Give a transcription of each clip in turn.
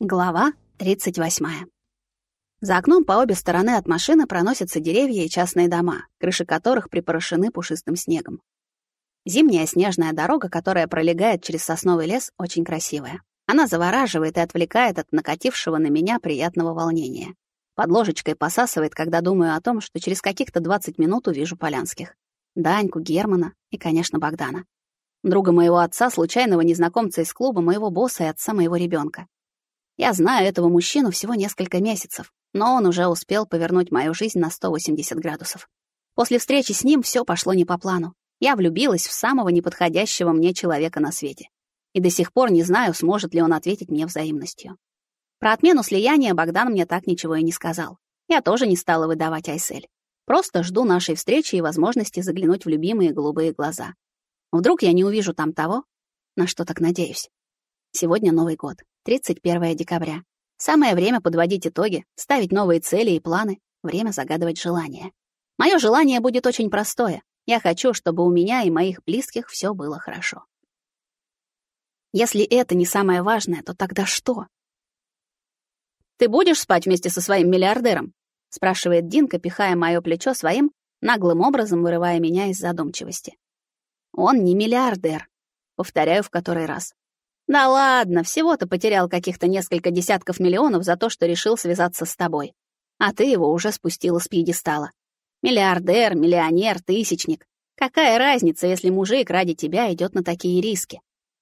Глава 38. За окном по обе стороны от машины проносятся деревья и частные дома, крыши которых припорошены пушистым снегом. Зимняя снежная дорога, которая пролегает через сосновый лес, очень красивая. Она завораживает и отвлекает от накатившего на меня приятного волнения. Под ложечкой посасывает, когда думаю о том, что через каких-то 20 минут увижу Полянских. Даньку, Германа и, конечно, Богдана. Друга моего отца, случайного незнакомца из клуба, моего босса и отца моего ребенка. Я знаю этого мужчину всего несколько месяцев, но он уже успел повернуть мою жизнь на 180 градусов. После встречи с ним все пошло не по плану. Я влюбилась в самого неподходящего мне человека на свете. И до сих пор не знаю, сможет ли он ответить мне взаимностью. Про отмену слияния Богдан мне так ничего и не сказал. Я тоже не стала выдавать Айсель. Просто жду нашей встречи и возможности заглянуть в любимые голубые глаза. Вдруг я не увижу там того, на что так надеюсь. Сегодня Новый год. 31 декабря. Самое время подводить итоги, ставить новые цели и планы, время загадывать желания. Мое желание будет очень простое. Я хочу, чтобы у меня и моих близких все было хорошо. Если это не самое важное, то тогда что? «Ты будешь спать вместе со своим миллиардером?» — спрашивает Динка, пихая моё плечо своим, наглым образом вырывая меня из задумчивости. «Он не миллиардер», — повторяю в который раз. Да ладно, всего-то потерял каких-то несколько десятков миллионов за то, что решил связаться с тобой. А ты его уже спустила с пьедестала. Миллиардер, миллионер, тысячник. Какая разница, если мужик ради тебя идет на такие риски?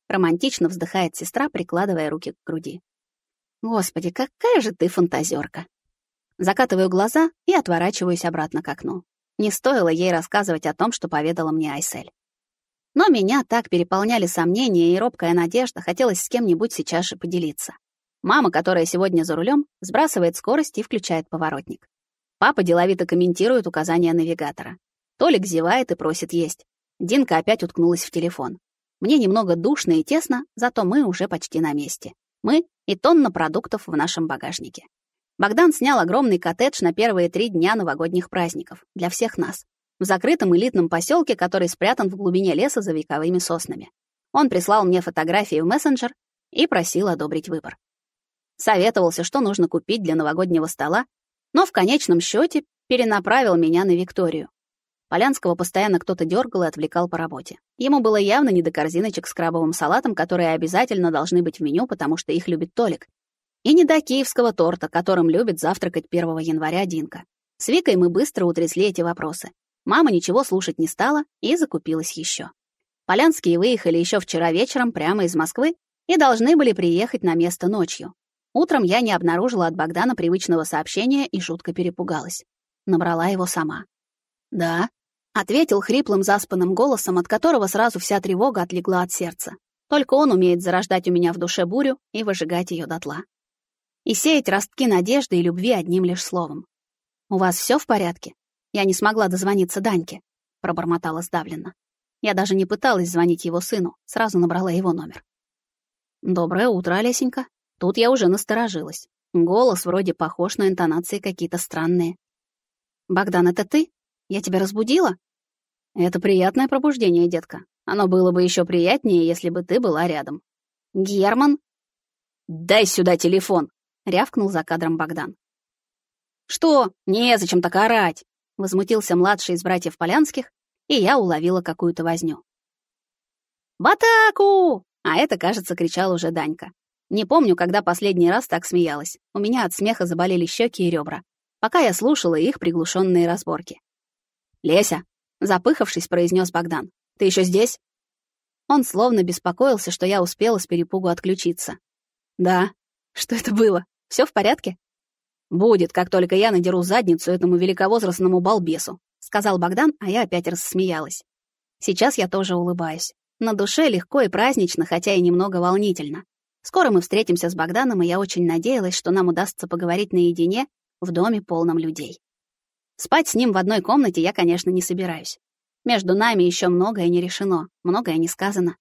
Романтично вздыхает сестра, прикладывая руки к груди. Господи, какая же ты фантазерка. Закатываю глаза и отворачиваюсь обратно к окну. Не стоило ей рассказывать о том, что поведала мне Айсель. Но меня так переполняли сомнения и робкая надежда, хотелось с кем-нибудь сейчас же поделиться. Мама, которая сегодня за рулем, сбрасывает скорость и включает поворотник. Папа деловито комментирует указания навигатора. Толик зевает и просит есть. Динка опять уткнулась в телефон. Мне немного душно и тесно, зато мы уже почти на месте. Мы и тонна продуктов в нашем багажнике. Богдан снял огромный коттедж на первые три дня новогодних праздников для всех нас в закрытом элитном поселке, который спрятан в глубине леса за вековыми соснами. Он прислал мне фотографии в мессенджер и просил одобрить выбор. Советовался, что нужно купить для новогоднего стола, но в конечном счете перенаправил меня на Викторию. Полянского постоянно кто-то дергал и отвлекал по работе. Ему было явно не до корзиночек с крабовым салатом, которые обязательно должны быть в меню, потому что их любит Толик. И не до киевского торта, которым любит завтракать 1 января Динка. С Викой мы быстро утрясли эти вопросы. Мама ничего слушать не стала и закупилась еще. Полянские выехали еще вчера вечером прямо из Москвы и должны были приехать на место ночью. Утром я не обнаружила от Богдана привычного сообщения и жутко перепугалась. Набрала его сама. «Да», — ответил хриплым заспанным голосом, от которого сразу вся тревога отлегла от сердца. Только он умеет зарождать у меня в душе бурю и выжигать ее дотла. И сеять ростки надежды и любви одним лишь словом. «У вас все в порядке?» Я не смогла дозвониться Даньке, пробормотала сдавленно. Я даже не пыталась звонить его сыну, сразу набрала его номер. Доброе утро, Олесенька. Тут я уже насторожилась. Голос вроде похож на интонации какие-то странные. Богдан, это ты? Я тебя разбудила? Это приятное пробуждение, детка. Оно было бы еще приятнее, если бы ты была рядом. Герман? Дай сюда телефон, рявкнул за кадром Богдан. Что? Незачем так орать. Возмутился младший из братьев Полянских, и я уловила какую-то возню. «В атаку!» А это, кажется, кричал уже Данька. Не помню, когда последний раз так смеялась. У меня от смеха заболели щеки и ребра, пока я слушала их приглушенные разборки. «Леся!» — запыхавшись, произнес Богдан. «Ты еще здесь?» Он словно беспокоился, что я успела с перепугу отключиться. «Да. Что это было? Все в порядке?» «Будет, как только я надеру задницу этому великовозрастному балбесу», сказал Богдан, а я опять рассмеялась. Сейчас я тоже улыбаюсь. На душе легко и празднично, хотя и немного волнительно. Скоро мы встретимся с Богданом, и я очень надеялась, что нам удастся поговорить наедине в доме полном людей. Спать с ним в одной комнате я, конечно, не собираюсь. Между нами еще многое не решено, многое не сказано.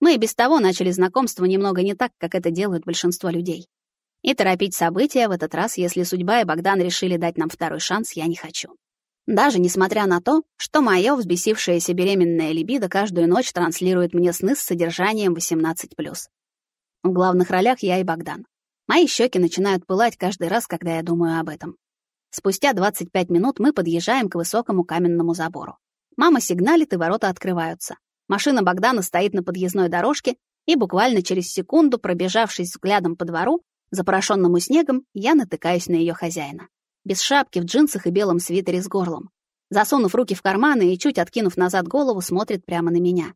Мы и без того начали знакомство немного не так, как это делают большинство людей. И торопить события в этот раз, если судьба и Богдан решили дать нам второй шанс, я не хочу. Даже несмотря на то, что моё взбесившееся беременное либидо каждую ночь транслирует мне сны с содержанием 18+. В главных ролях я и Богдан. Мои щеки начинают пылать каждый раз, когда я думаю об этом. Спустя 25 минут мы подъезжаем к высокому каменному забору. Мама сигналит, и ворота открываются. Машина Богдана стоит на подъездной дорожке, и буквально через секунду, пробежавшись взглядом по двору, запорошенному снегом, я натыкаюсь на ее хозяина. Без шапки, в джинсах и белом свитере с горлом. Засунув руки в карманы и чуть откинув назад голову, смотрит прямо на меня.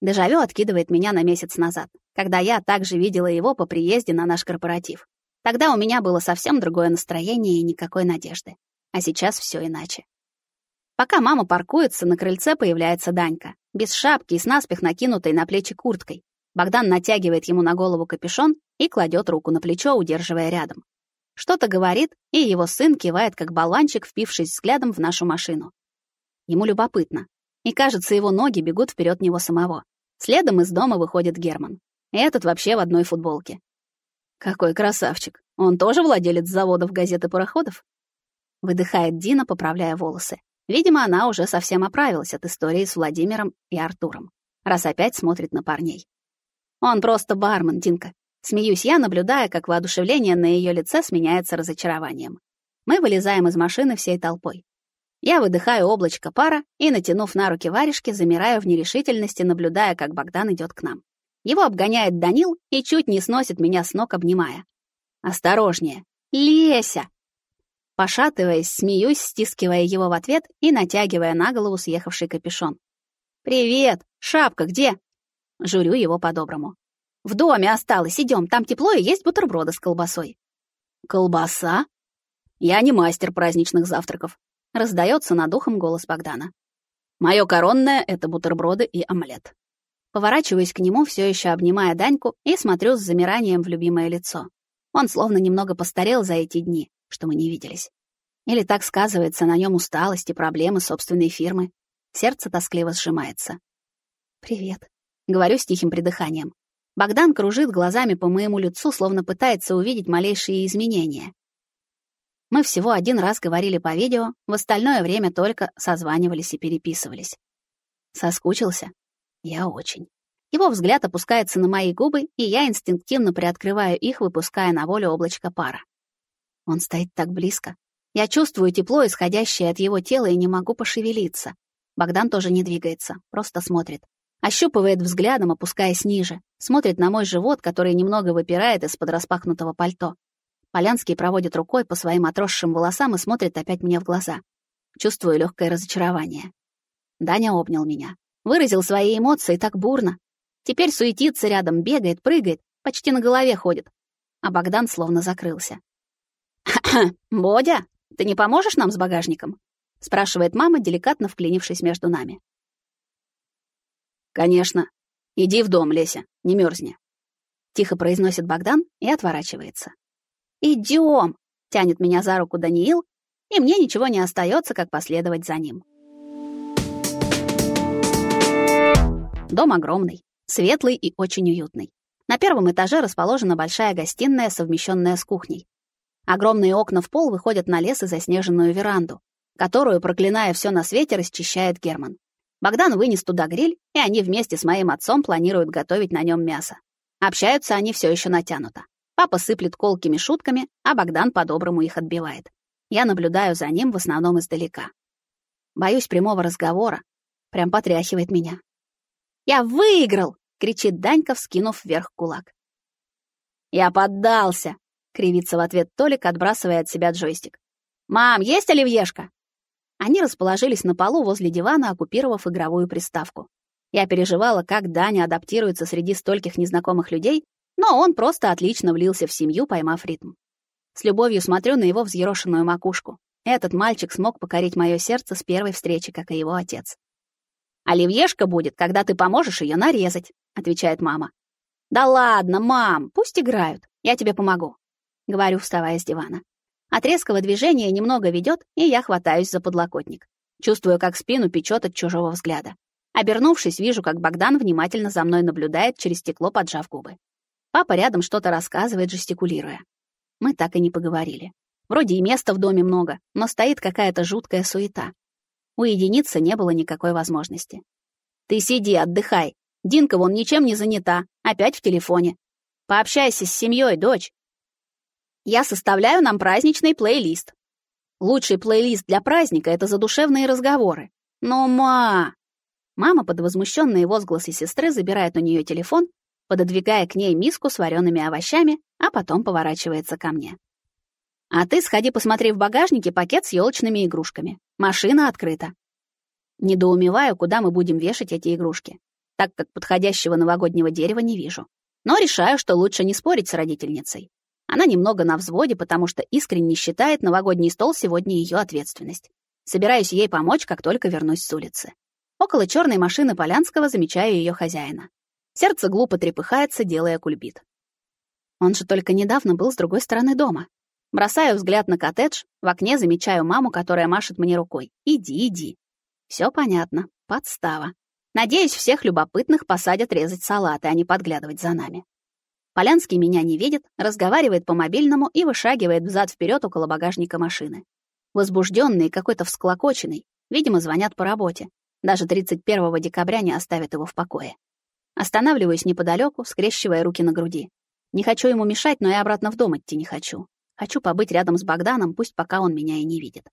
Дежавю откидывает меня на месяц назад, когда я также видела его по приезде на наш корпоратив. Тогда у меня было совсем другое настроение и никакой надежды. А сейчас все иначе. Пока мама паркуется, на крыльце появляется Данька, без шапки и с наспех накинутой на плечи курткой. Богдан натягивает ему на голову капюшон и кладет руку на плечо, удерживая рядом. Что-то говорит, и его сын кивает, как болванчик, впившись взглядом в нашу машину. Ему любопытно. И, кажется, его ноги бегут вперед него самого. Следом из дома выходит Герман. Этот вообще в одной футболке. Какой красавчик. Он тоже владелец заводов газет и пароходов? Выдыхает Дина, поправляя волосы. Видимо, она уже совсем оправилась от истории с Владимиром и Артуром, раз опять смотрит на парней. Он просто бармен, Динка. Смеюсь я, наблюдая, как воодушевление на ее лице сменяется разочарованием. Мы вылезаем из машины всей толпой. Я выдыхаю облачко пара и, натянув на руки варежки, замираю в нерешительности, наблюдая, как Богдан идет к нам. Его обгоняет Данил и чуть не сносит меня с ног, обнимая. «Осторожнее! Леся!» Пошатываясь, смеюсь, стискивая его в ответ и натягивая на голову съехавший капюшон. «Привет! Шапка где?» Журю его по-доброму. «В доме осталось, идем, там тепло и есть бутерброды с колбасой». «Колбаса?» «Я не мастер праздничных завтраков», — раздается над ухом голос Богдана. «Мое коронное — это бутерброды и омлет». Поворачиваюсь к нему, все еще обнимая Даньку, и смотрю с замиранием в любимое лицо. Он словно немного постарел за эти дни, что мы не виделись. Или так сказывается на нем усталость и проблемы собственной фирмы. Сердце тоскливо сжимается. «Привет», — говорю с тихим придыханием. Богдан кружит глазами по моему лицу, словно пытается увидеть малейшие изменения. Мы всего один раз говорили по видео, в остальное время только созванивались и переписывались. Соскучился? Я очень. Его взгляд опускается на мои губы, и я инстинктивно приоткрываю их, выпуская на волю облачко пара. Он стоит так близко. Я чувствую тепло, исходящее от его тела, и не могу пошевелиться. Богдан тоже не двигается, просто смотрит. Ощупывает взглядом, опускаясь ниже. Смотрит на мой живот, который немного выпирает из-под распахнутого пальто. Полянский проводит рукой по своим отросшим волосам и смотрит опять мне в глаза. Чувствую легкое разочарование. Даня обнял меня. Выразил свои эмоции так бурно. Теперь суетится рядом, бегает, прыгает, почти на голове ходит. А Богдан словно закрылся. «Бодя, ты не поможешь нам с багажником?» — спрашивает мама, деликатно вклинившись между нами. «Конечно. Иди в дом, Леся, не мерзни», — тихо произносит Богдан и отворачивается. «Идем!» — тянет меня за руку Даниил, и мне ничего не остается, как последовать за ним. Дом огромный, светлый и очень уютный. На первом этаже расположена большая гостиная, совмещенная с кухней. Огромные окна в пол выходят на лес и заснеженную веранду, которую, проклиная все на свете, расчищает Герман. Богдан вынес туда гриль, и они вместе с моим отцом планируют готовить на нем мясо. Общаются они все еще натянуто. Папа сыплет колкими шутками, а Богдан по-доброму их отбивает. Я наблюдаю за ним в основном издалека. Боюсь прямого разговора. Прям потряхивает меня. «Я выиграл!» — кричит Данька, вскинув вверх кулак. «Я поддался!» — кривится в ответ Толик, отбрасывая от себя джойстик. «Мам, есть оливьешка?» Они расположились на полу возле дивана, оккупировав игровую приставку. Я переживала, как Даня адаптируется среди стольких незнакомых людей, но он просто отлично влился в семью, поймав ритм. С любовью смотрю на его взъерошенную макушку. Этот мальчик смог покорить мое сердце с первой встречи, как и его отец. «Оливьешка будет, когда ты поможешь ее нарезать», — отвечает мама. «Да ладно, мам, пусть играют, я тебе помогу», — говорю, вставая с дивана. От резкого движения немного ведет, и я хватаюсь за подлокотник. Чувствую, как спину печет от чужого взгляда. Обернувшись, вижу, как Богдан внимательно за мной наблюдает через стекло, поджав губы. Папа рядом что-то рассказывает, жестикулируя. Мы так и не поговорили. Вроде и места в доме много, но стоит какая-то жуткая суета. Уединиться не было никакой возможности. «Ты сиди, отдыхай. Динка вон ничем не занята, опять в телефоне. Пообщайся с семьей, дочь. Я составляю нам праздничный плейлист. Лучший плейлист для праздника — это задушевные разговоры. Но, ма... Мама под возмущенные возгласы сестры забирает у нее телефон, пододвигая к ней миску с вареными овощами, а потом поворачивается ко мне. А ты сходи посмотри в багажнике пакет с елочными игрушками. Машина открыта. Недоумеваю, куда мы будем вешать эти игрушки, так как подходящего новогоднего дерева не вижу. Но решаю, что лучше не спорить с родительницей. Она немного на взводе, потому что искренне считает новогодний стол сегодня ее ответственность. Собираюсь ей помочь, как только вернусь с улицы. Около черной машины Полянского замечаю ее хозяина. Сердце глупо трепыхается, делая кульбит. Он же только недавно был с другой стороны дома. Бросаю взгляд на коттедж, в окне замечаю маму, которая машет мне рукой. «Иди, иди». Все понятно. Подстава. Надеюсь, всех любопытных посадят резать салаты, а не подглядывать за нами. Полянский меня не видит, разговаривает по мобильному и вышагивает взад вперед около багажника машины. Возбужденный какой-то всклокоченный. Видимо, звонят по работе. Даже 31 декабря не оставят его в покое. Останавливаюсь неподалеку, скрещивая руки на груди. Не хочу ему мешать, но и обратно в дом идти не хочу. Хочу побыть рядом с Богданом, пусть пока он меня и не видит.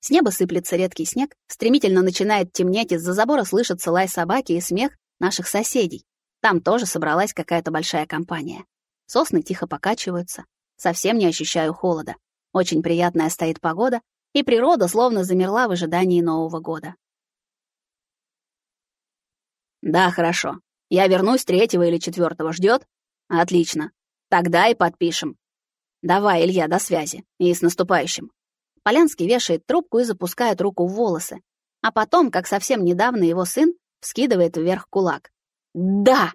С неба сыплется редкий снег, стремительно начинает темнеть, из-за забора слышится лай собаки и смех наших соседей. Там тоже собралась какая-то большая компания. Сосны тихо покачиваются. Совсем не ощущаю холода. Очень приятная стоит погода, и природа словно замерла в ожидании Нового года. Да, хорошо. Я вернусь третьего или четвертого. Ждет? Отлично. Тогда и подпишем. Давай, Илья, до связи. И с наступающим. Полянский вешает трубку и запускает руку в волосы. А потом, как совсем недавно его сын, вскидывает вверх кулак. «Да!»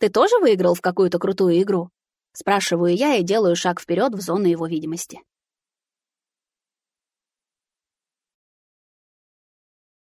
«Ты тоже выиграл в какую-то крутую игру?» Спрашиваю я и делаю шаг вперед в зону его видимости.